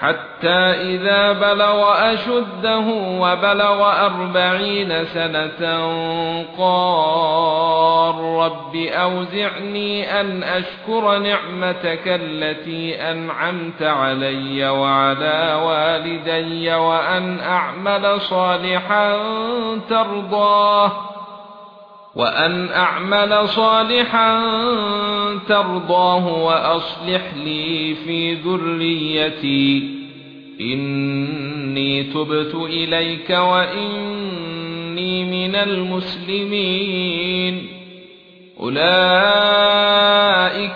حتى إذا بلغ أشده وبلغ أربعين سنة قال رب أوزعني أن أشكر نعمتك التي أنعمت علي وعلى والدي وأن أعمل صالحا ترضاه وأن أعمل صالحا ترضاه وأصلح لي في ذريتي. إني تبت إليك وإني من المسلمين. أولئك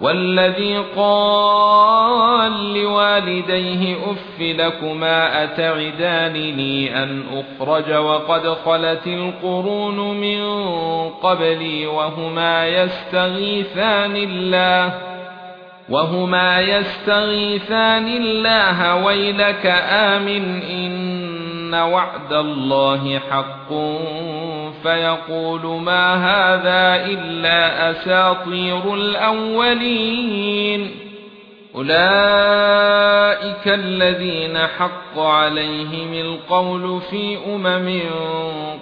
والذي قال لوالديه أف لكما اتعدانني أن أخرج وقد خلت القرون من قبلي وهما يستغيثان الله وهما يستغيثان الله ويلك آمن إن وعد الله حق فيقول ما هذا إلا أساطير الأولين. أولئك الذين حق عليهم القول في أمم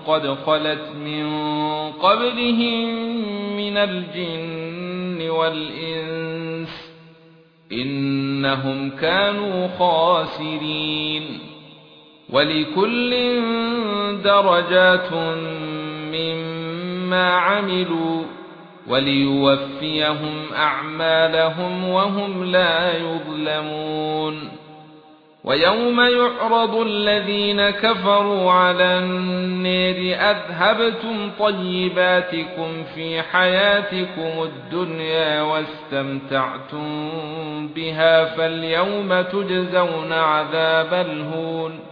قد خلت من قبلهم من الجن والإنس إنهم كانوا خاسرين. ولكل درجات مما عملوا وليوفيهم أعمالهم وهم لا يظلمون. ويوم يعرض الذين كفروا على النار أذهبتم طيباتكم في حياتكم الدنيا واستمتعتم بها فاليوم تجزون عذاب الهون.